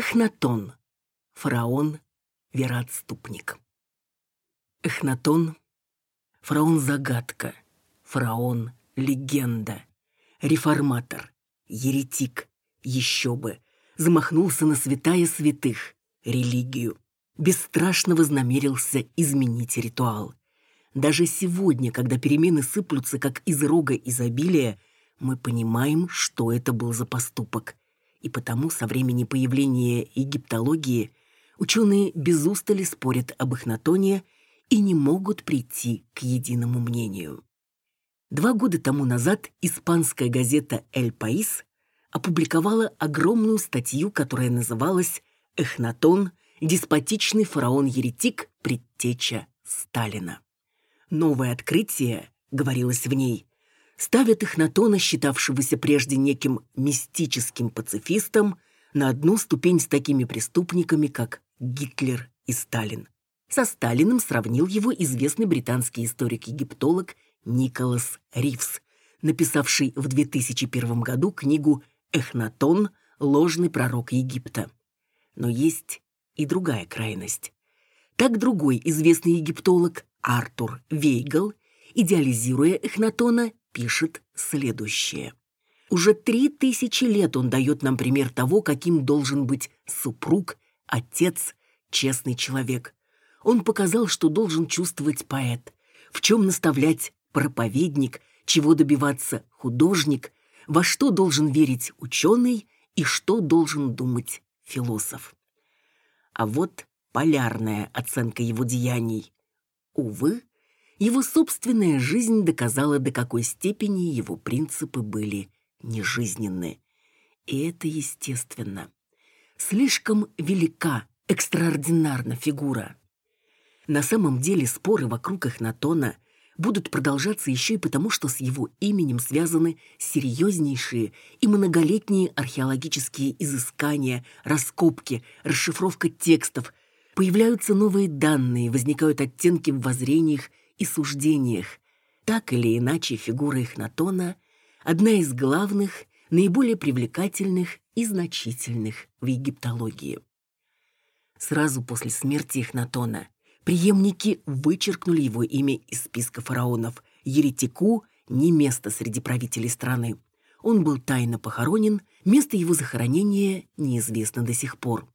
Эхнатон. Фараон, вероотступник. Эхнатон. Фараон-загадка. Фараон — легенда. Реформатор. Еретик. Еще бы. Замахнулся на святая святых. Религию. Бесстрашно вознамерился изменить ритуал. Даже сегодня, когда перемены сыплются, как из рога изобилия, мы понимаем, что это был за поступок. И потому со времени появления египтологии ученые без устали спорят об Эхнатоне и не могут прийти к единому мнению. Два года тому назад испанская газета «Эль Паис» опубликовала огромную статью, которая называлась «Эхнатон. Деспотичный фараон-еретик. Предтеча Сталина». Новое открытие, говорилось в ней, ставят Эхнатона, считавшегося прежде неким мистическим пацифистом, на одну ступень с такими преступниками, как Гитлер и Сталин. Со Сталиным сравнил его известный британский историк-египтолог Николас Ривз, написавший в 2001 году книгу «Эхнатон. Ложный пророк Египта». Но есть и другая крайность. Так другой известный египтолог Артур Вейгл, идеализируя Эхнатона, пишет следующее. Уже три тысячи лет он дает нам пример того, каким должен быть супруг, отец, честный человек. Он показал, что должен чувствовать поэт, в чем наставлять проповедник, чего добиваться художник, во что должен верить ученый и что должен думать философ. А вот полярная оценка его деяний. Увы, его собственная жизнь доказала, до какой степени его принципы были нежизненны. И это естественно. Слишком велика, экстраординарна фигура. На самом деле споры вокруг Эхнатона будут продолжаться еще и потому, что с его именем связаны серьезнейшие и многолетние археологические изыскания, раскопки, расшифровка текстов, Появляются новые данные, возникают оттенки в воззрениях и суждениях. Так или иначе, фигура Эхнатона – одна из главных, наиболее привлекательных и значительных в египтологии. Сразу после смерти Эхнатона преемники вычеркнули его имя из списка фараонов. Еретику не место среди правителей страны. Он был тайно похоронен, место его захоронения неизвестно до сих пор.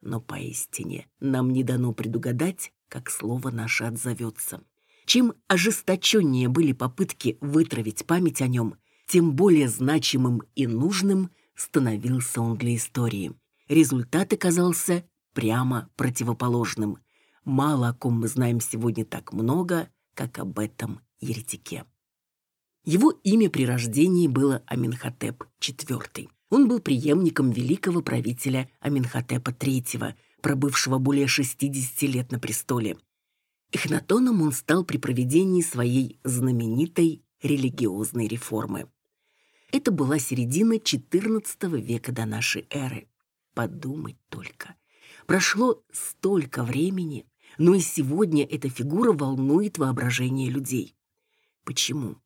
Но поистине нам не дано предугадать, как слово наше отзовется. Чем ожесточеннее были попытки вытравить память о нем, тем более значимым и нужным становился он для истории. Результат оказался прямо противоположным. Мало о ком мы знаем сегодня так много, как об этом еретике. Его имя при рождении было Аминхотеп IV. Он был преемником великого правителя Аминхотепа III, пробывшего более 60 лет на престоле. Эхнатоном он стал при проведении своей знаменитой религиозной реформы. Это была середина XIV века до нашей эры. Подумать только. Прошло столько времени, но и сегодня эта фигура волнует воображение людей. Почему?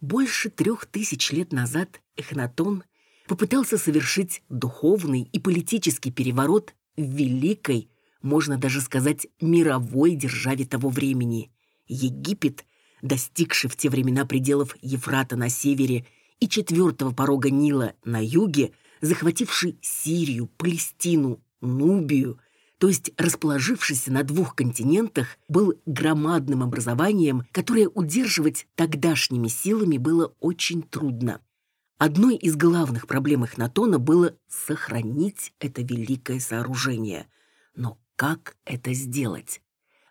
Больше трех тысяч лет назад Эхнатон попытался совершить духовный и политический переворот в великой, можно даже сказать, мировой державе того времени. Египет, достигший в те времена пределов Ефрата на севере и четвертого порога Нила на юге, захвативший Сирию, Палестину, Нубию, то есть расположившийся на двух континентах, был громадным образованием, которое удерживать тогдашними силами было очень трудно. Одной из главных проблем Эхнатона было сохранить это великое сооружение. Но как это сделать?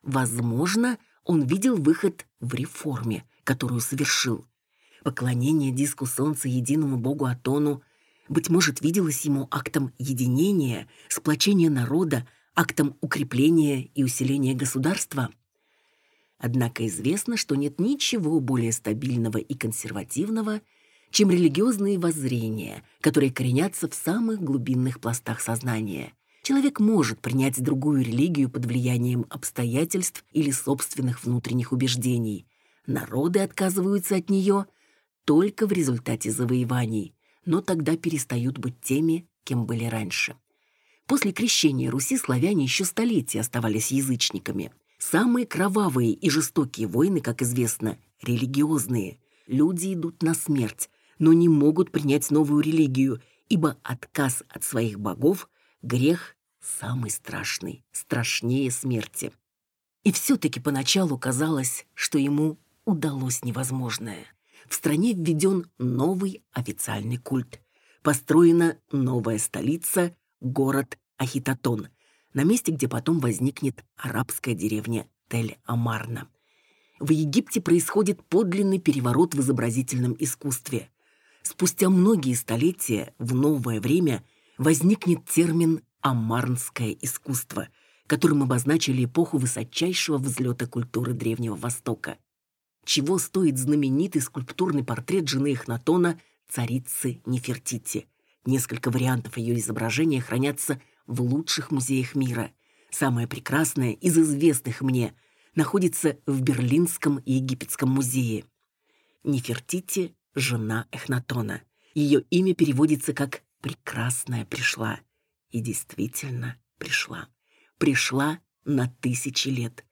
Возможно, он видел выход в реформе, которую совершил. Поклонение диску солнца единому богу Атону, быть может, виделось ему актом единения, сплочения народа, актом укрепления и усиления государства. Однако известно, что нет ничего более стабильного и консервативного, чем религиозные воззрения, которые коренятся в самых глубинных пластах сознания. Человек может принять другую религию под влиянием обстоятельств или собственных внутренних убеждений. Народы отказываются от нее только в результате завоеваний, но тогда перестают быть теми, кем были раньше. После крещения Руси славяне еще столетия оставались язычниками. Самые кровавые и жестокие войны, как известно, религиозные. Люди идут на смерть, но не могут принять новую религию, ибо отказ от своих богов – грех самый страшный, страшнее смерти. И все-таки поначалу казалось, что ему удалось невозможное. В стране введен новый официальный культ. Построена новая столица, город Ахитотон, на месте, где потом возникнет арабская деревня Тель-Амарна. В Египте происходит подлинный переворот в изобразительном искусстве. Спустя многие столетия в новое время возникнет термин «амарнское искусство», которым обозначили эпоху высочайшего взлета культуры Древнего Востока. Чего стоит знаменитый скульптурный портрет жены Эхнатона, царицы Нефертити. Несколько вариантов ее изображения хранятся в лучших музеях мира. Самое прекрасное из известных мне находится в Берлинском египетском музее. Нефертити – жена Эхнатона. Ее имя переводится как «прекрасная пришла». И действительно пришла. Пришла на тысячи лет.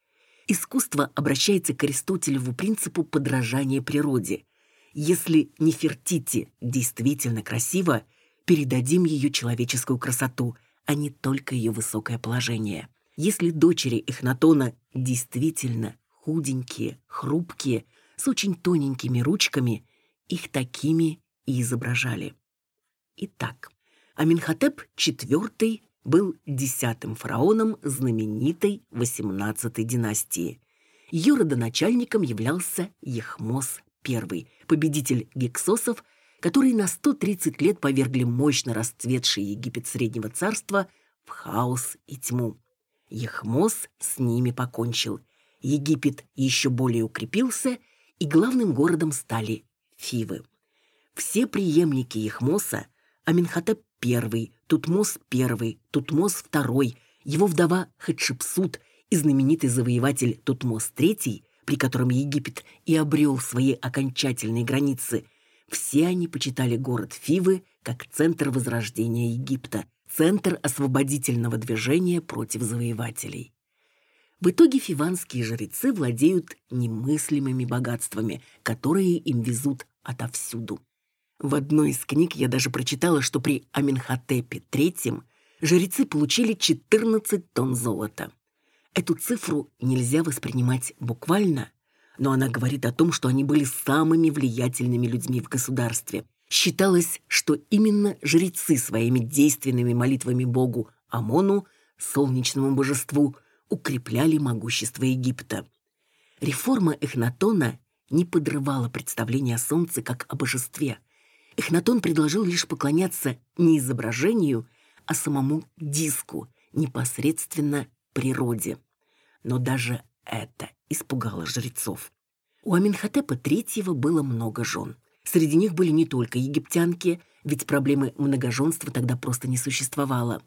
Искусство обращается к Аристотелеву принципу подражания природе. Если Нефертити действительно красива, передадим ее человеческую красоту – а не только ее высокое положение. Если дочери Эхнатона действительно худенькие, хрупкие, с очень тоненькими ручками, их такими и изображали. Итак, Аминхотеп IV был десятым фараоном знаменитой XVIII династии. Ее родоначальником являлся Ехмос I, победитель гексосов – которые на 130 лет повергли мощно расцветший Египет Среднего Царства в хаос и тьму. Ехмос с ними покончил. Египет еще более укрепился, и главным городом стали Фивы. Все преемники Ехмоса – Аминхотеп I, Тутмос I, Тутмос II, его вдова Хатшепсут и знаменитый завоеватель Тутмос III, при котором Египет и обрел свои окончательные границы – все они почитали город Фивы как центр возрождения Египта, центр освободительного движения против завоевателей. В итоге фиванские жрецы владеют немыслимыми богатствами, которые им везут отовсюду. В одной из книг я даже прочитала, что при Аминхотепе III жрецы получили 14 тонн золота. Эту цифру нельзя воспринимать буквально, но она говорит о том, что они были самыми влиятельными людьми в государстве. Считалось, что именно жрецы своими действенными молитвами богу Амону, солнечному божеству, укрепляли могущество Египта. Реформа Эхнатона не подрывала представление о солнце как о божестве. Эхнатон предложил лишь поклоняться не изображению, а самому диску, непосредственно природе. Но даже это испугало жрецов. У Аминхотепа III было много жен. Среди них были не только египтянки, ведь проблемы многоженства тогда просто не существовало.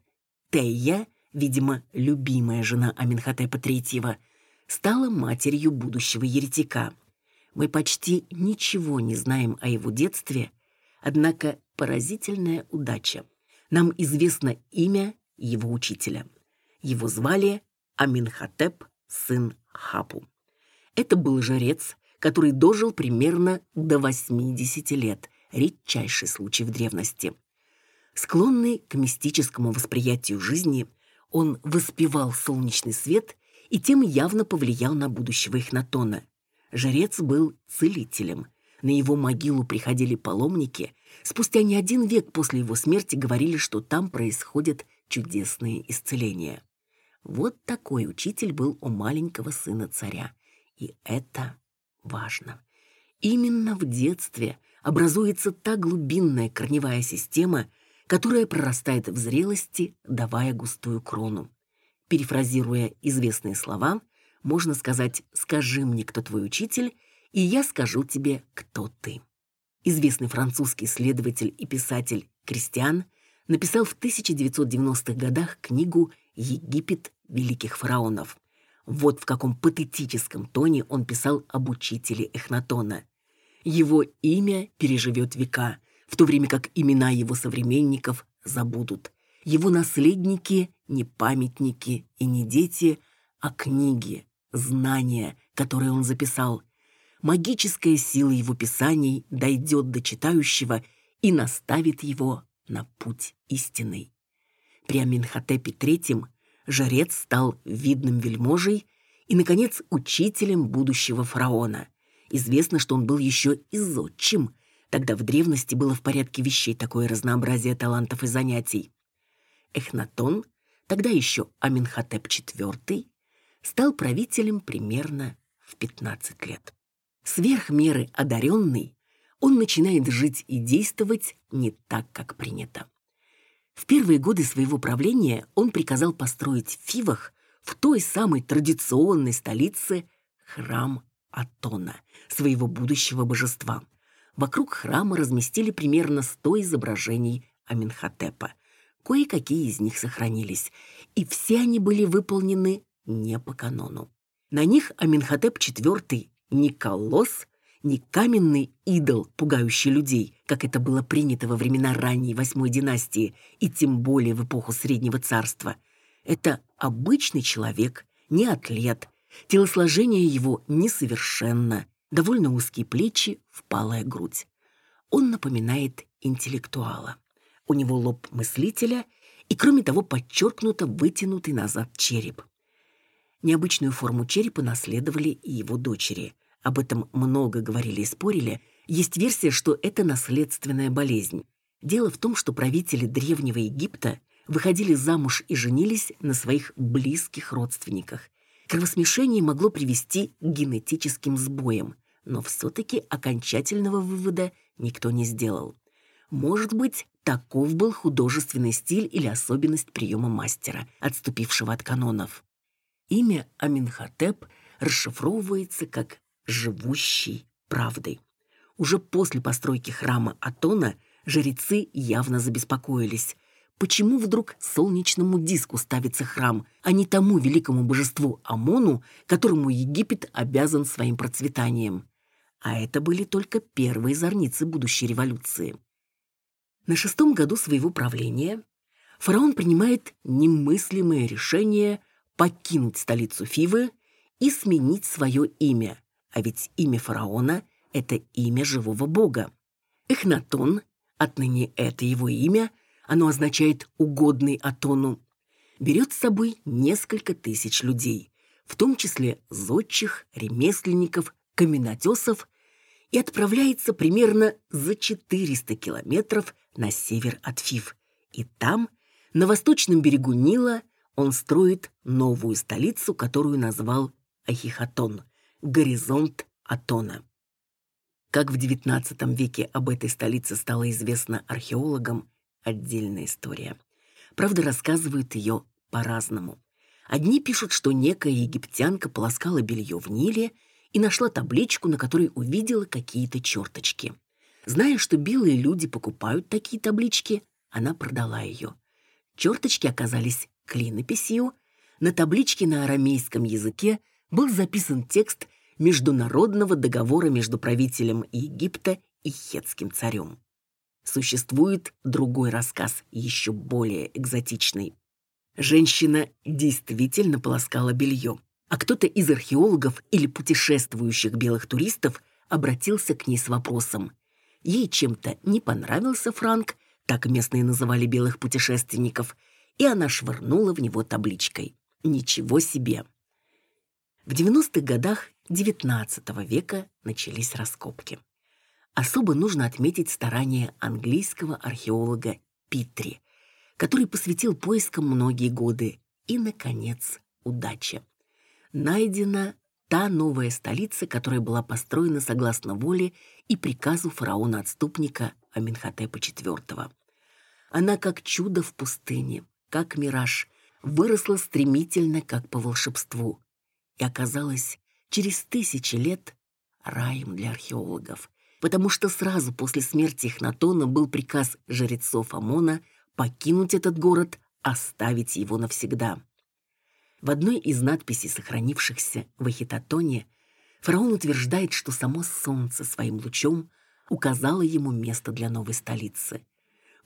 Тея, видимо, любимая жена Аминхотепа III, стала матерью будущего еретика. Мы почти ничего не знаем о его детстве, однако поразительная удача. Нам известно имя его учителя. Его звали Аминхотеп, сын Хапу. Это был жрец, который дожил примерно до 80 лет, редчайший случай в древности. Склонный к мистическому восприятию жизни, он воспевал солнечный свет и тем явно повлиял на будущего Эхнатона. Жрец был целителем. На его могилу приходили паломники. Спустя не один век после его смерти говорили, что там происходят чудесные исцеления. Вот такой учитель был у маленького сына царя. И это важно. Именно в детстве образуется та глубинная корневая система, которая прорастает в зрелости, давая густую крону. Перефразируя известные слова, можно сказать «скажи мне, кто твой учитель», и я скажу тебе, кто ты. Известный французский исследователь и писатель Кристиан написал в 1990-х годах книгу «Египет великих фараонов». Вот в каком патетическом тоне он писал об учителе Эхнатона. Его имя переживет века, в то время как имена его современников забудут. Его наследники не памятники и не дети, а книги, знания, которые он записал. Магическая сила его писаний дойдет до читающего и наставит его на путь истинный. При Аминхотепе III жрец стал видным вельможей и, наконец, учителем будущего фараона. Известно, что он был еще и зодчим. Тогда в древности было в порядке вещей такое разнообразие талантов и занятий. Эхнатон, тогда еще Аминхотеп IV, стал правителем примерно в 15 лет. Сверх меры одаренный, он начинает жить и действовать не так, как принято. В первые годы своего правления он приказал построить в Фивах, в той самой традиционной столице, храм Атона, своего будущего божества. Вокруг храма разместили примерно 100 изображений Аминхотепа. Кое-какие из них сохранились, и все они были выполнены не по канону. На них Аминхотеп IV не колосс, не каменный идол, пугающий людей, как это было принято во времена ранней восьмой династии и тем более в эпоху Среднего Царства. Это обычный человек, не атлет, телосложение его несовершенно, довольно узкие плечи, впалая грудь. Он напоминает интеллектуала. У него лоб мыслителя и, кроме того, подчеркнуто вытянутый назад череп. Необычную форму черепа наследовали и его дочери. Об этом много говорили и спорили. Есть версия, что это наследственная болезнь. Дело в том, что правители Древнего Египта выходили замуж и женились на своих близких родственниках. Кровосмешение могло привести к генетическим сбоям, но все-таки окончательного вывода никто не сделал. Может быть, таков был художественный стиль или особенность приема мастера, отступившего от канонов. Имя Аминхотеп расшифровывается как «живущий правдой». Уже после постройки храма Атона жрецы явно забеспокоились. Почему вдруг солнечному диску ставится храм, а не тому великому божеству Амону, которому Египет обязан своим процветанием? А это были только первые зорницы будущей революции. На шестом году своего правления фараон принимает немыслимое решение – покинуть столицу Фивы и сменить свое имя, а ведь имя фараона – это имя живого бога. Эхнатон, отныне это его имя, оно означает «угодный Атону», берет с собой несколько тысяч людей, в том числе зодчих, ремесленников, каменотесов, и отправляется примерно за 400 километров на север от Фив. И там, на восточном берегу Нила, он строит новую столицу, которую назвал Ахихатон – горизонт Атона. Как в XIX веке об этой столице стало известно археологам – отдельная история. Правда, рассказывают ее по-разному. Одни пишут, что некая египтянка полоскала белье в Ниле и нашла табличку, на которой увидела какие-то черточки. Зная, что белые люди покупают такие таблички, она продала ее. Черточки оказались клинописью, на табличке на арамейском языке был записан текст международного договора между правителем Египта и хетским царем. Существует другой рассказ, еще более экзотичный. Женщина действительно полоскала белье, а кто-то из археологов или путешествующих белых туристов обратился к ней с вопросом. Ей чем-то не понравился Франк, так местные называли белых путешественников – и она швырнула в него табличкой. Ничего себе! В 90-х годах XIX века начались раскопки. Особо нужно отметить старания английского археолога Питри, который посвятил поискам многие годы. И, наконец, удача. Найдена та новая столица, которая была построена согласно воле и приказу фараона-отступника Аминхотепа IV. Она как чудо в пустыне, как мираж, выросла стремительно, как по волшебству, и оказалась через тысячи лет раем для археологов, потому что сразу после смерти Эхнатона был приказ жрецов Амона покинуть этот город, оставить его навсегда. В одной из надписей, сохранившихся в Эхитотоне, фараон утверждает, что само солнце своим лучом указало ему место для новой столицы.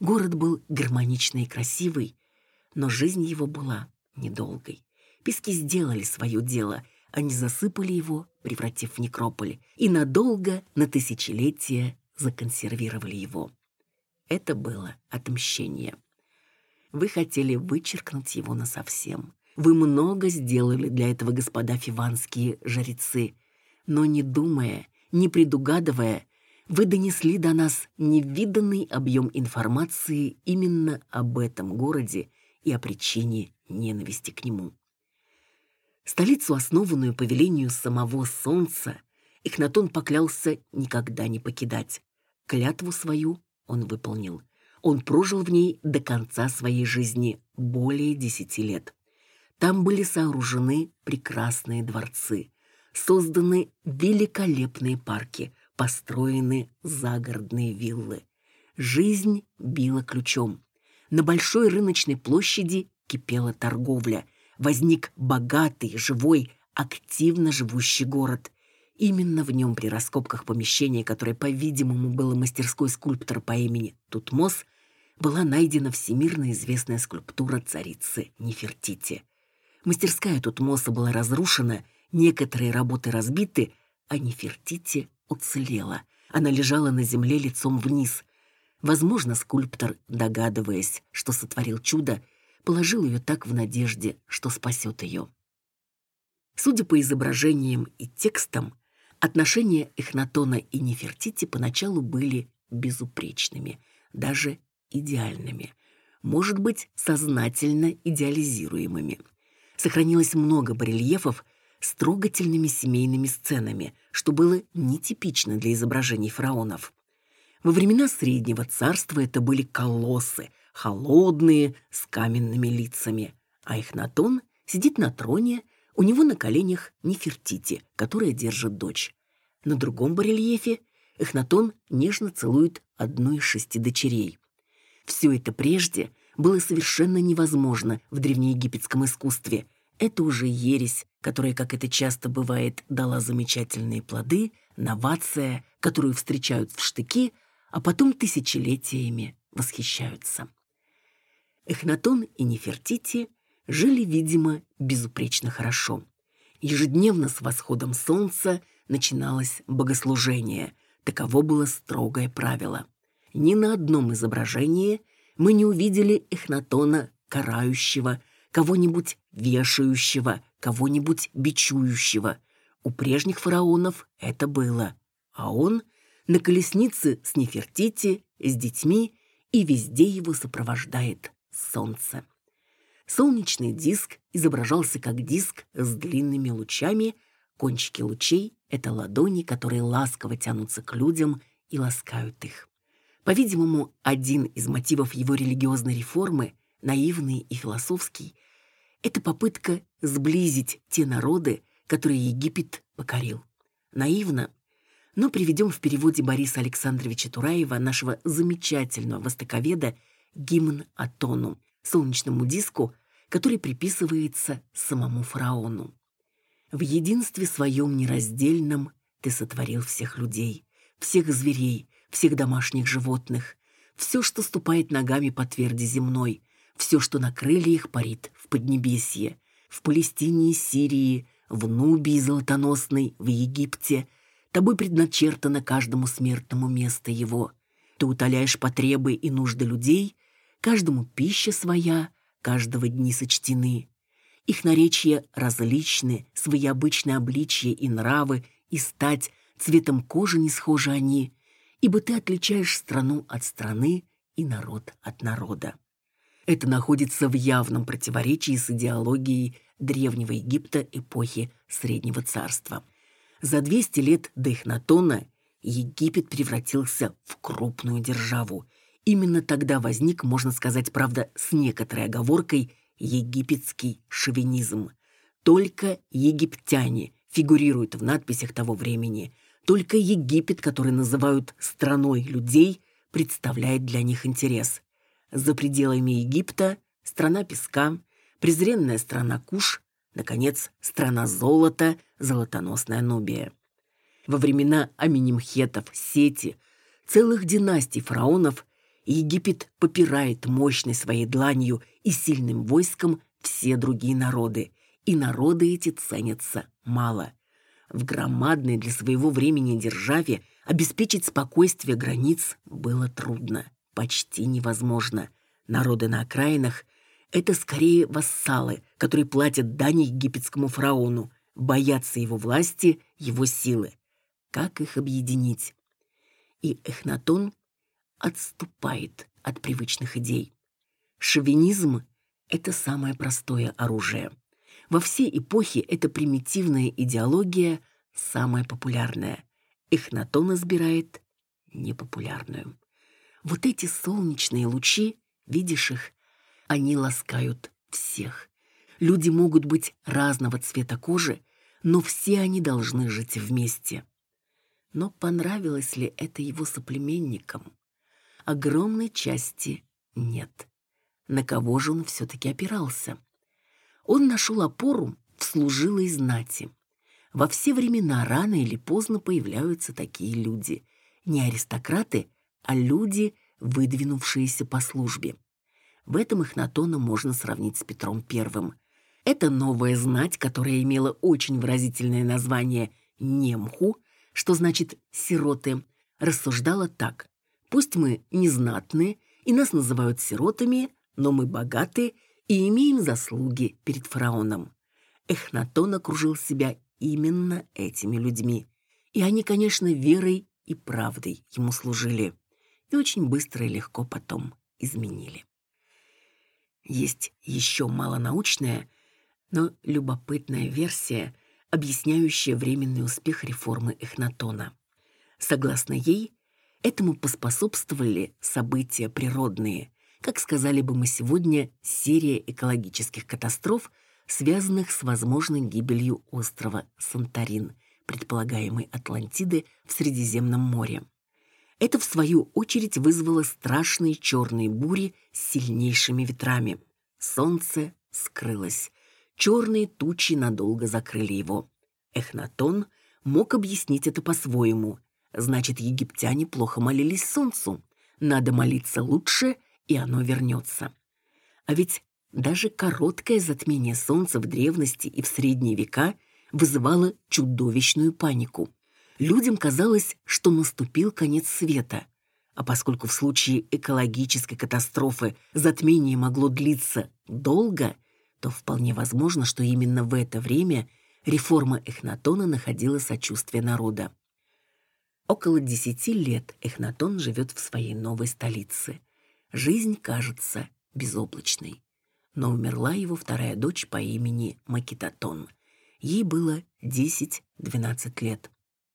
Город был гармоничный и красивый, Но жизнь его была недолгой. Пески сделали свое дело. Они засыпали его, превратив в некрополь, и надолго, на тысячелетия, законсервировали его. Это было отмщение. Вы хотели вычеркнуть его насовсем. Вы много сделали для этого, господа фиванские жрецы. Но не думая, не предугадывая, вы донесли до нас невиданный объем информации именно об этом городе и о причине ненависти к нему. Столицу, основанную по велению самого Солнца, Эхнатон поклялся никогда не покидать. Клятву свою он выполнил. Он прожил в ней до конца своей жизни более десяти лет. Там были сооружены прекрасные дворцы, созданы великолепные парки, построены загородные виллы. Жизнь била ключом. На большой рыночной площади кипела торговля – возник богатый, живой, активно живущий город. Именно в нем при раскопках помещения, которое, по-видимому, было мастерской скульптора по имени Тутмос, была найдена всемирно известная скульптура царицы Нефертити. Мастерская Тутмоса была разрушена, некоторые работы разбиты, а Нефертити уцелела. Она лежала на земле лицом вниз. Возможно, скульптор, догадываясь, что сотворил чудо, положил ее так в надежде, что спасет ее. Судя по изображениям и текстам, отношения Эхнатона и Нефертити поначалу были безупречными, даже идеальными, может быть, сознательно идеализируемыми. Сохранилось много барельефов с трогательными семейными сценами, что было нетипично для изображений фараонов. Во времена Среднего Царства это были колоссы, холодные, с каменными лицами, а Эхнатон сидит на троне, у него на коленях Нефертити, которая держит дочь. На другом барельефе Эхнатон нежно целует одну из шести дочерей. Все это прежде было совершенно невозможно в древнеегипетском искусстве. Это уже ересь, которая, как это часто бывает, дала замечательные плоды, новация, которую встречают в штыки, а потом тысячелетиями восхищаются. Эхнатон и Нефертити жили, видимо, безупречно хорошо. Ежедневно с восходом солнца начиналось богослужение. Таково было строгое правило. Ни на одном изображении мы не увидели Эхнатона карающего, кого-нибудь вешающего, кого-нибудь бичующего. У прежних фараонов это было. А он на колеснице с Нефертити, с детьми, и везде его сопровождает солнце. Солнечный диск изображался как диск с длинными лучами, кончики лучей — это ладони, которые ласково тянутся к людям и ласкают их. По-видимому, один из мотивов его религиозной реформы, наивный и философский, это попытка сблизить те народы, которые Египет покорил. Наивно, но приведем в переводе Бориса Александровича Тураева, нашего замечательного востоковеда, гимн Атону, солнечному диску, который приписывается самому фараону. В единстве своем нераздельном ты сотворил всех людей, всех зверей, всех домашних животных, все, что ступает ногами по тверди земной, все, что на крыльях парит в Поднебесье, в Палестине и Сирии, в Нубии золотоносной, в Египте, тобой предначертано каждому смертному место его. Ты утоляешь потребы и нужды людей каждому пища своя, каждого дни сочтены. Их наречия различны, свои обычные обличья и нравы, и стать, цветом кожи не схожи они, ибо ты отличаешь страну от страны и народ от народа. Это находится в явном противоречии с идеологией Древнего Египта эпохи Среднего Царства. За 200 лет до Эхнатона Египет превратился в крупную державу, Именно тогда возник, можно сказать, правда, с некоторой оговоркой, египетский шовинизм. Только египтяне фигурируют в надписях того времени. Только Египет, который называют «страной людей», представляет для них интерес. За пределами Египта – страна песка, презренная страна Куш, наконец, страна золота, золотоносная Нубия. Во времена Аминемхетов, Сети, целых династий фараонов Египет попирает мощной своей дланью и сильным войском все другие народы, и народы эти ценятся мало. В громадной для своего времени державе обеспечить спокойствие границ было трудно, почти невозможно. Народы на окраинах – это скорее вассалы, которые платят дань египетскому фараону, боятся его власти, его силы. Как их объединить? И Эхнатон отступает от привычных идей. Шовинизм – это самое простое оружие. Во все эпохи эта примитивная идеология самая популярная. Эхнатон избирает непопулярную. Вот эти солнечные лучи, видишь их, они ласкают всех. Люди могут быть разного цвета кожи, но все они должны жить вместе. Но понравилось ли это его соплеменникам? Огромной части нет. На кого же он все-таки опирался? Он нашел опору в служилой знати. Во все времена рано или поздно появляются такие люди. Не аристократы, а люди, выдвинувшиеся по службе. В этом Эхнатона можно сравнить с Петром Первым. Это новая знать, которая имела очень выразительное название «немху», что значит «сироты», рассуждала так. «Пусть мы незнатные, и нас называют сиротами, но мы богаты и имеем заслуги перед фараоном». Эхнатон окружил себя именно этими людьми. И они, конечно, верой и правдой ему служили. И очень быстро и легко потом изменили. Есть еще малонаучная, но любопытная версия, объясняющая временный успех реформы Эхнатона. Согласно ей, этому поспособствовали события природные, как сказали бы мы сегодня, серия экологических катастроф, связанных с возможной гибелью острова Санторин, предполагаемой Атлантиды в Средиземном море. Это, в свою очередь, вызвало страшные черные бури с сильнейшими ветрами. Солнце скрылось. Черные тучи надолго закрыли его. Эхнатон мог объяснить это по-своему. Значит, египтяне плохо молились солнцу. Надо молиться лучше, и оно вернется. А ведь даже короткое затмение солнца в древности и в средние века вызывало чудовищную панику. Людям казалось, что наступил конец света. А поскольку в случае экологической катастрофы затмение могло длиться долго, то вполне возможно, что именно в это время реформа Эхнатона находила сочувствие народа. Около десяти лет Эхнатон живет в своей новой столице. Жизнь кажется безоблачной. Но умерла его вторая дочь по имени Макитатон. Ей было 10-12 лет.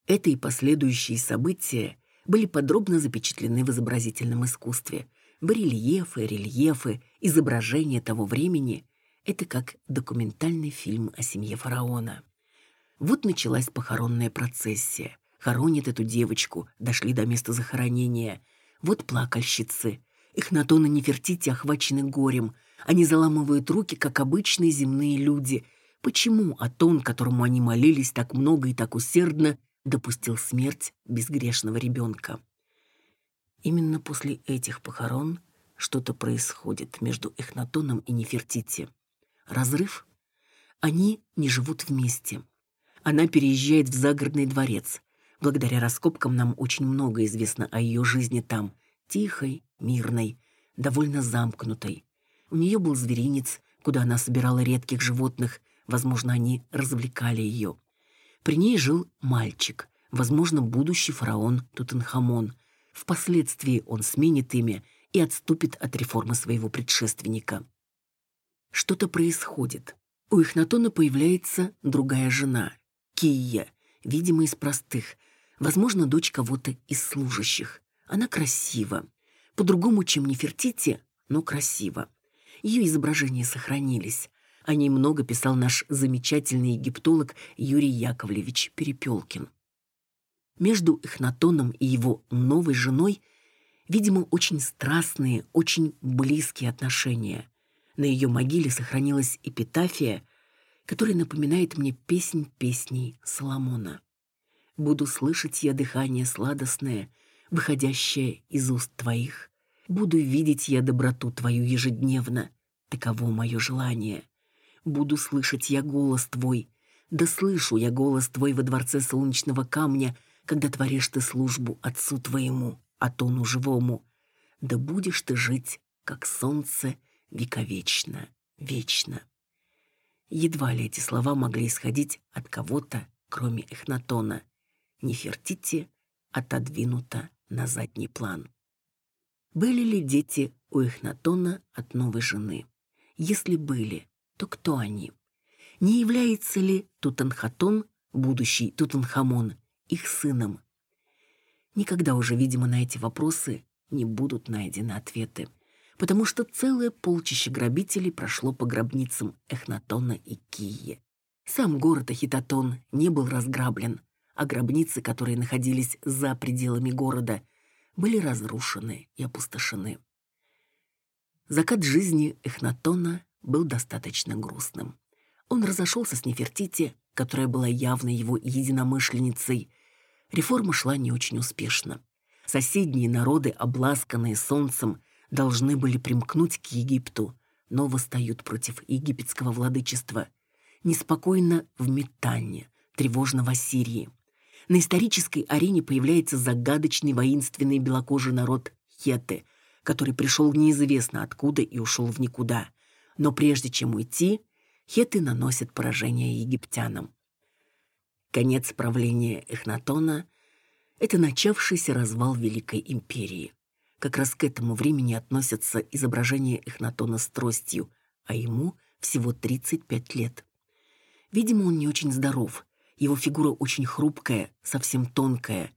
Это и последующие события были подробно запечатлены в изобразительном искусстве. Барельефы, рельефы, изображения того времени это как документальный фильм о семье фараона. Вот началась похоронная процессия. Хоронят эту девочку, дошли до места захоронения. Вот плакальщицы. Их Натон и Нефертити охвачены горем. Они заламывают руки, как обычные земные люди. Почему Атон, которому они молились так много и так усердно, допустил смерть безгрешного ребенка? Именно после этих похорон что-то происходит между Эхнатоном и Нефертити разрыв. Они не живут вместе. Она переезжает в загородный дворец. Благодаря раскопкам нам очень много известно о ее жизни там. Тихой, мирной, довольно замкнутой. У нее был зверинец, куда она собирала редких животных. Возможно, они развлекали ее. При ней жил мальчик, возможно, будущий фараон Тутанхамон. Впоследствии он сменит имя и отступит от реформы своего предшественника. Что-то происходит. У Ихнатона появляется другая жена, Кия, видимо, из простых, возможно, дочь кого-то из служащих. Она красива. По-другому, чем Нефертити, но красива. Ее изображения сохранились. О ней много писал наш замечательный египтолог Юрий Яковлевич Перепелкин. Между Эхнатоном и его новой женой, видимо, очень страстные, очень близкие отношения. На ее могиле сохранилась эпитафия, которая напоминает мне песнь песней Соломона. «Буду слышать я дыхание сладостное, выходящее из уст твоих. Буду видеть я доброту твою ежедневно, таково мое желание. Буду слышать я голос твой, да слышу я голос твой во дворце солнечного камня, когда творишь ты службу отцу твоему, Атону живому. Да будешь ты жить, как солнце, вековечно, вечно. Едва ли эти слова могли исходить от кого-то, кроме Эхнатона. Нефертити отодвинута на задний план. Были ли дети у Эхнатона от новой жены? Если были, то кто они? Не является ли Тутанхатон, будущий Тутанхамон, их сыном? Никогда уже, видимо, на эти вопросы не будут найдены ответы потому что целое полчище грабителей прошло по гробницам Эхнатона и Кии. Сам город Ахитотон не был разграблен, а гробницы, которые находились за пределами города, были разрушены и опустошены. Закат жизни Эхнатона был достаточно грустным. Он разошелся с Нефертити, которая была явно его единомышленницей. Реформа шла не очень успешно. Соседние народы, обласканные солнцем, должны были примкнуть к Египту, но восстают против египетского владычества. Неспокойно в Метанне, тревожно в Ассирии. На исторической арене появляется загадочный воинственный белокожий народ Хеты, который пришел неизвестно откуда и ушел в никуда. Но прежде чем уйти, Хеты наносят поражение египтянам. Конец правления Эхнатона – это начавшийся развал Великой империи. Как раз к этому времени относятся изображения Эхнатона с тростью, а ему всего 35 лет. Видимо, он не очень здоров. Его фигура очень хрупкая, совсем тонкая.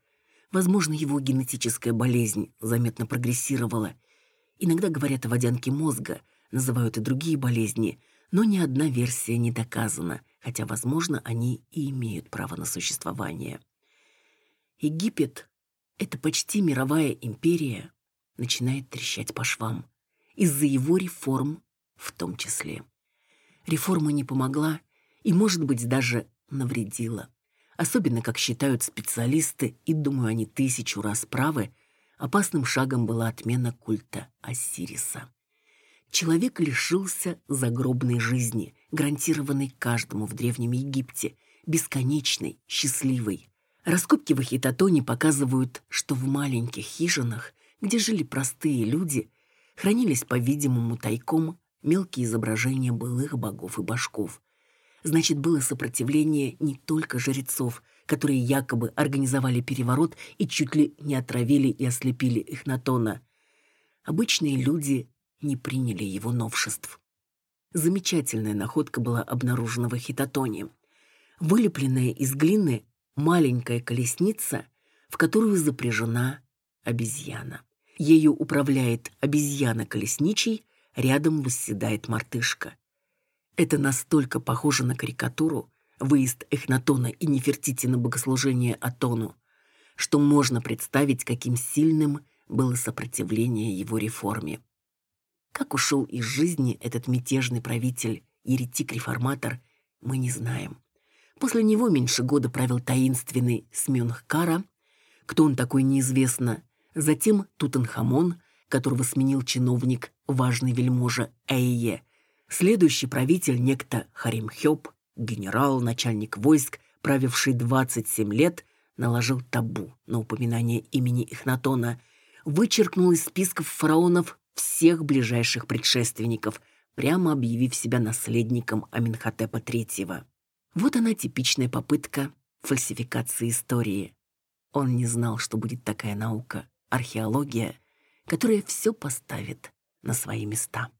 Возможно, его генетическая болезнь заметно прогрессировала. Иногда говорят о водянке мозга, называют и другие болезни, но ни одна версия не доказана, хотя, возможно, они и имеют право на существование. Египет — это почти мировая империя, начинает трещать по швам. Из-за его реформ в том числе. Реформа не помогла и, может быть, даже навредила. Особенно, как считают специалисты, и, думаю, они тысячу раз правы, опасным шагом была отмена культа Осириса. Человек лишился загробной жизни, гарантированной каждому в Древнем Египте, бесконечной, счастливой. Раскопки в Ахитотоне показывают, что в маленьких хижинах где жили простые люди, хранились, по-видимому, тайком мелкие изображения былых богов и башков. Значит, было сопротивление не только жрецов, которые якобы организовали переворот и чуть ли не отравили и ослепили их на тона. Обычные люди не приняли его новшеств. Замечательная находка была обнаружена в Хитотоне. Вылепленная из глины маленькая колесница, в которую запряжена обезьяна. Ею управляет обезьяна-колесничий, рядом восседает мартышка. Это настолько похоже на карикатуру, выезд Эхнатона и Нефертити на богослужение Атону, что можно представить, каким сильным было сопротивление его реформе. Как ушел из жизни этот мятежный правитель, еретик-реформатор, мы не знаем. После него меньше года правил таинственный Смёнхкара. Кто он такой, неизвестно, затем Тутанхамон, которого сменил чиновник, важный вельможа Эйе, следующий правитель некто Харимхёб, генерал, начальник войск, правивший 27 лет, наложил табу на упоминание имени Ихнатона, вычеркнул из списков фараонов всех ближайших предшественников, прямо объявив себя наследником Аминхотепа III. Вот она типичная попытка фальсификации истории. Он не знал, что будет такая наука археология, которая все поставит на свои места.